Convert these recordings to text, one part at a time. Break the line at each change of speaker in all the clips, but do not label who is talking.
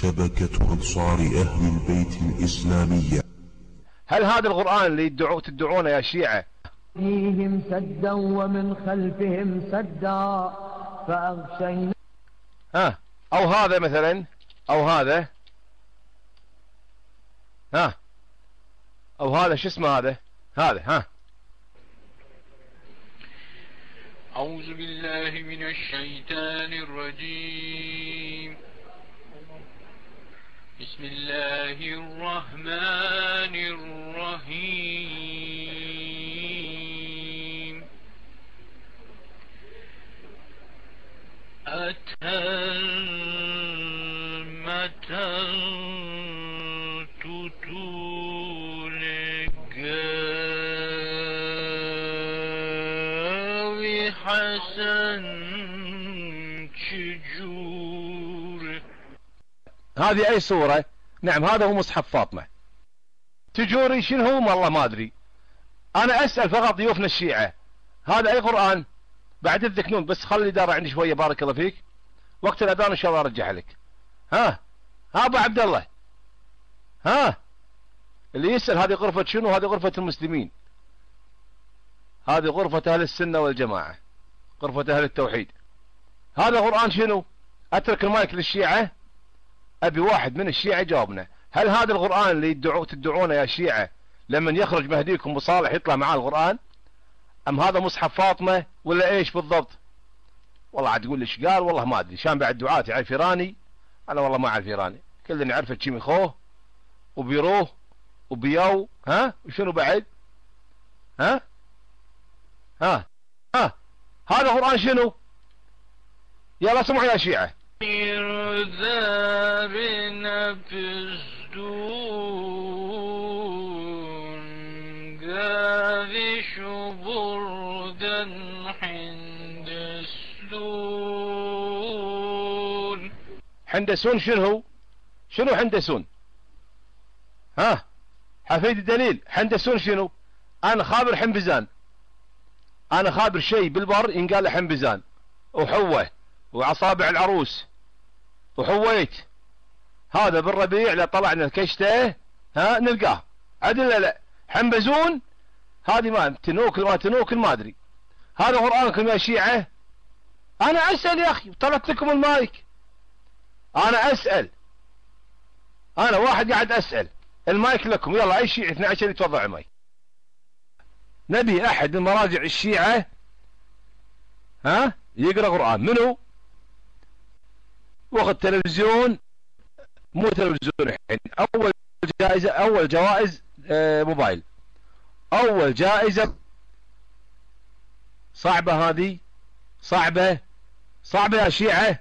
شبكة أنصار أهل البيت الإسلامية.
هل هذا القرآن اللي يدعو تدعونه يا شيعة؟
فيهم سدا ومن خلفهم سدا فأغشينا
ها أو هذا مثلا أو هذا. ها أو هذا شو اسمه هذا؟ هذا ها.
أعوذ بالله من الشيطان الرجيم. بسم الله الرحمن الرحيم. أتى تطول قاوي حسن شجور
هذه أي صورة نعم هذا هو مصحف فاطمة. تجوري شنو هو؟ والله ما أدري. أنا أسأل فقط ضيوفنا الشيعة. هذا أي قرآن؟ بعد الذكنون بس خلي دار عندي شوية بارك الله فيك. وقت الأذان إن شاء الله أرجع لك. ها؟ ها أبو عبد الله. ها؟ اللي يسأل هذه غرفة شنو؟ هذه غرفة المسلمين. هذه غرفة أهل السنة والجماعة. غرفة أهل التوحيد. هذا قرآن شنو؟ أترك المايك للشيعة؟ أبي واحد من الشيعة جاوبنا. هل هذا القرآن اللي يدعو تدعونه يا شيعة لما يخرج مهديكم بصالح يطلع معاه القرآن؟ أم هذا مصحف فاطمة ولا إيش بالضبط؟ والله عاد تقول إيش قال؟ والله ما أدري. شان بعد دعاتي يعرف إيراني أنا والله ما أعرف إيراني كلنا عرفت شيميخوه وبيروه وبيو ها؟ وشنو بعد؟ ها؟ ها؟ ها؟ هذا قرآن شنو؟ يلا سمعوا يا شيعة.
حندسون
شنو شنو حندسون ها؟ حفيد الدليل حندسون شنو؟ أنا خابر حنبزان. أنا خابر شيء بالبر ينقال حنبزان. وحوه وعصابع العروس. وحويت. هذا بالربيع لا طلعنا كشته ها نلقاه. عدل لا لا حنبزون؟ هذه ما تنوكل ما تنوكل ما أدري. هذا قرآنكم يا شيعة؟ أنا أسأل يا أخي طلبت لكم المايك. أنا أسأل. أنا واحد قاعد أسأل. المايك لكم. يلا أي شيعي 12 يتوضع المايك. نبي أحد من مراجع الشيعة؟ ها؟ يقرأ قرآن. منو؟ وقت تلفزيون مو تلفزيون الحين أول جائزة أول جوائز آه موبايل. أول جائزة صعبة هذه صعبة صعبة يا شيعة.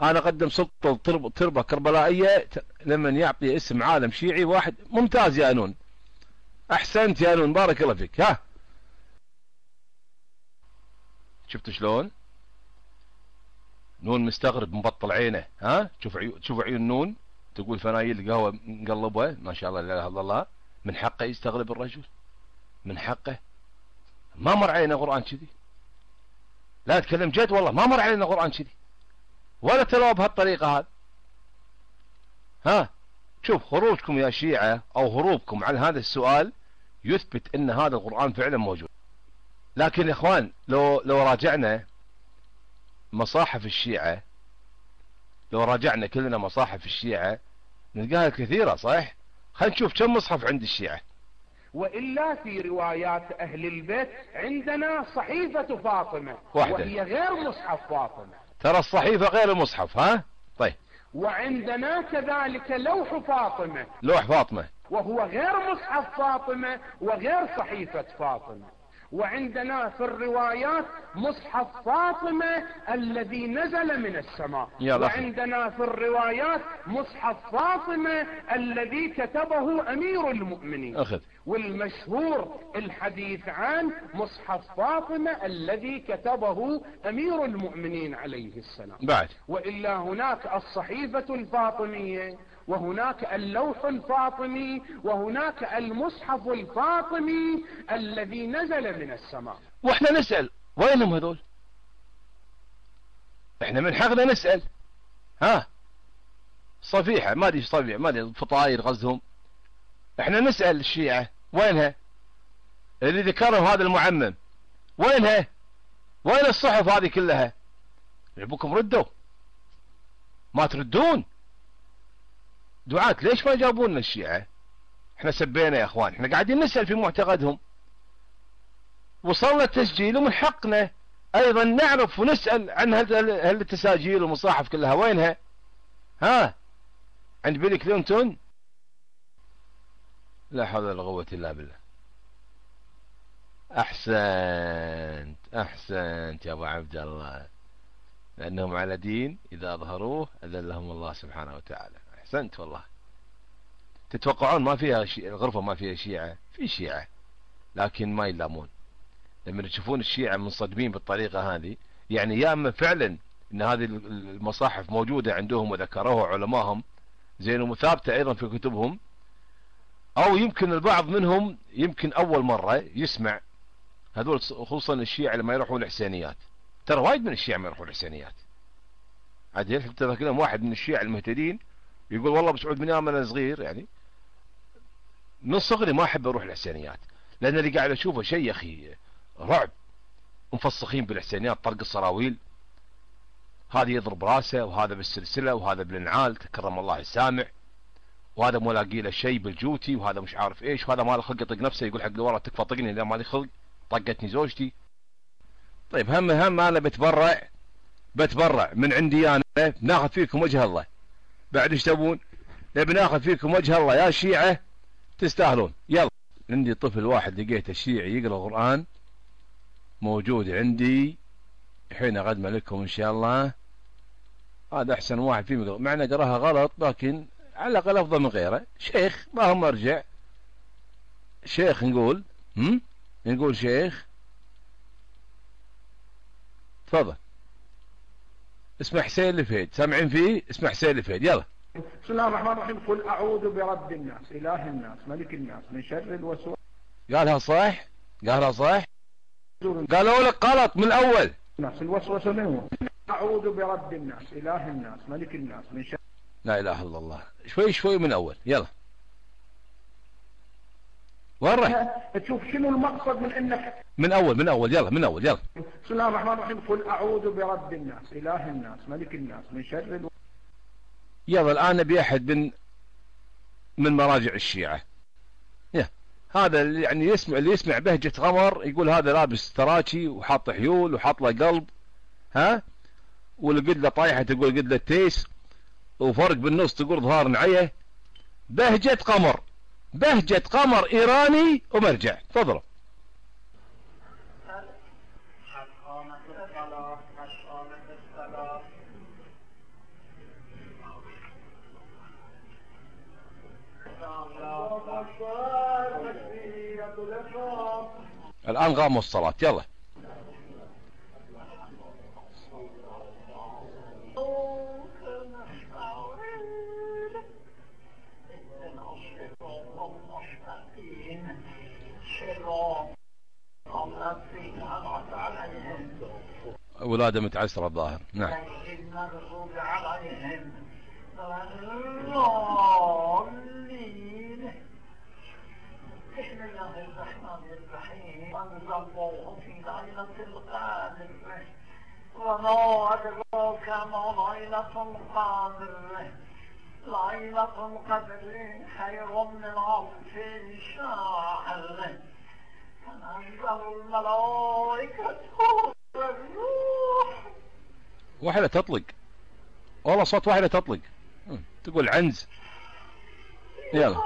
أنا أقدم سلطة تربة كربلائية لمن يعطي اسم عالم شيعي واحد. ممتاز يا نون. أحسنت يا نون. بارك الله فيك. ها. شفت شلون؟ نون مستغرب مبطل عينه ها؟ شوف عيون شوف عيون نون تقول فنايل القهوة مقلبة ما شاء الله لا إله إلا الله. من حقه يستغرب الرجل. من حقه. ما مر علينا قرآن كذي. لا أتكلم جد والله ما مر علينا قرآن كذي. ولا تلوى بهالطريقة هذه. ها؟ شوف خروجكم يا شيعة أو هروبكم عن هذا السؤال يثبت إن هذا القرآن فعلا موجود. لكن يا إخوان لو لو راجعنا مصاحف الشيعة لو راجعنا كلنا مصاحف الشيعة نلقاها كثيرة صح خلينا نشوف كم مصحف عند الشيعة.
وإلا في روايات أهل البيت عندنا صحيفة فاطمة
واحدة.
وهي غير مصحف فاطمة.
ترى الصحيفة غير المصحف ها؟ طيب.
وعندنا كذلك لوح فاطمة.
لوح فاطمة.
وهو غير مصحف فاطمة وغير صحيفة فاطمة. وعندنا في الروايات مصحف فاطمة الذي نزل من السماء.
أخي.
وعندنا في الروايات مصحف فاطمة الذي كتبه أمير المؤمنين.
أخذ.
والمشهور الحديث عن مصحف فاطمة الذي كتبه أمير المؤمنين عليه السلام.
بعد.
وإلا هناك الصحيفة الفاطمية. وهناك اللوح الفاطمي وهناك المصحف الفاطمي الذي نزل من السماء.
وإحنا نسأل وينهم هذول؟ إحنا من حقنا نسأل. ها؟ صفيحة ما أدري صفيحة ما أدري فطاير غزهم. إحنا نسأل الشيعة وينها؟ اللي ذكرهم هذا المعمم. وينها؟ وين الصحف هذه كلها؟ يبوكم ردوا. ما تردون. دعاة ليش ما جابونا الشيعة إحنا سبينا يا إخوان إحنا قاعدين نسأل في معتقدهم. وصلنا التسجيل ومن حقنا أيضا نعرف ونسأل عن هل التساجيل والمصاحف كلها. وينها؟ ها؟ عند بيل كلينتون؟ لا حول ولا قوة إلا بالله. أحسنت أحسنت يا أبو عبد الله. لأنهم على دين إذا أظهروه أذلهم الله سبحانه وتعالى. أحسنت والله. تتوقعون ما فيها شي... الغرفة ما فيها شيعة؟ في شيعة لكن ما يلامون. لما تشوفون الشيعة منصدمين بالطريقة هذه يعني يا أما فعلا إن هذه المصاحف موجودة عندهم وذكروها علماهم زين ومثابتة أيضا في كتبهم أو يمكن البعض منهم يمكن أول مرة يسمع هذول خصوصا الشيعة لما يروحون الحسينيات. ترى وايد من الشيعة ما يروحون الحسينيات. عاد يلفت تذكرهم واحد من الشيعة المهتدين يقول والله بسعود بن أنا صغير يعني من صغري ما أحب أروح الحسينيات لأن اللي قاعد أشوفه شيء يا أخي رعب. مفسخين بالحسينيات طرق الصراويل. هذا يضرب رأسه وهذا بالسلسلة وهذا بالنعال تكرم الله السامع. وهذا ملاقي له شيء بالجوتي وهذا مش عارف إيش وهذا ما له خلق يطق نفسه يقول حق اللي ورا تكفى طقني إذا ما لي خلق طقتني زوجتي. طيب هم هم أنا بتبرع بتبرع من عندي أنا بناخذ فيكم وجه الله. بعد إيش تبون؟ بناخذ فيكم وجه الله يا شيعة تستاهلون. يلا. عندي طفل واحد لقيته شيعي يقرأ القرآن موجود عندي. حين أقدم لكم إن شاء الله. هذا أحسن واحد فيهم معنى قراها غلط لكن على الأقل أفضل من غيره. شيخ ما هو مرجع شيخ نقول هم؟ نقول شيخ. تفضل. اسمه حسين الفهيد. سامعين فيه؟ اسمه حسين الفهيد. يلا.
بسم الله الرحمن الرحيم. قل أعوذ برب الناس إله الناس ملك الناس من شر الوسواس.
قالها صح؟ قالها صح؟ قالوا لك غلط من الأول.
الناس الوسوسة منه أعوذ برب الناس إله الناس ملك الناس من شر
لا إله إلا الله. شوي شوي من الأول. يلا. وين راح
تشوف شنو المقصد من انك
من أول من أول. يلا من أول يلا.
بسم الله الرحمن الرحيم. قل أعوذ برب الناس إله الناس ملك الناس من شر ألو...
يلا الآن نبي أحد من من مراجع الشيعة. يا. هذا اللي يعني يسمع اللي يسمع بهجة غمر يقول هذا لابس تراكي وحاط حيول وحاط له قلب ها؟ والقدلة طايحة تقول قدلة تيس وفرق بالنص تقول ظهار نعيه. بهجة قمر بهجة قمر إيراني ومرجع. تفضلوا. الآن قاموا الصلاة. يلا. ولادة متعسرة الظاهر. نعم.
بسم الله الرحمن الرحيم أنزلناه في أدراك ما ليلة القدر خير من ألف شهر تنزل الملائكة والروح
واحدة تطلق. والله صوت واحدة تطلق. تقول عنز. يلا.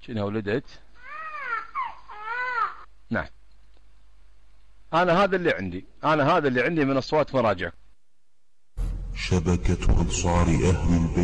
شنو ولدت؟ نعم. أنا هذا اللي عندي. أنا هذا اللي عندي من أصوات مراجع
شبكة أنصار أهل البيت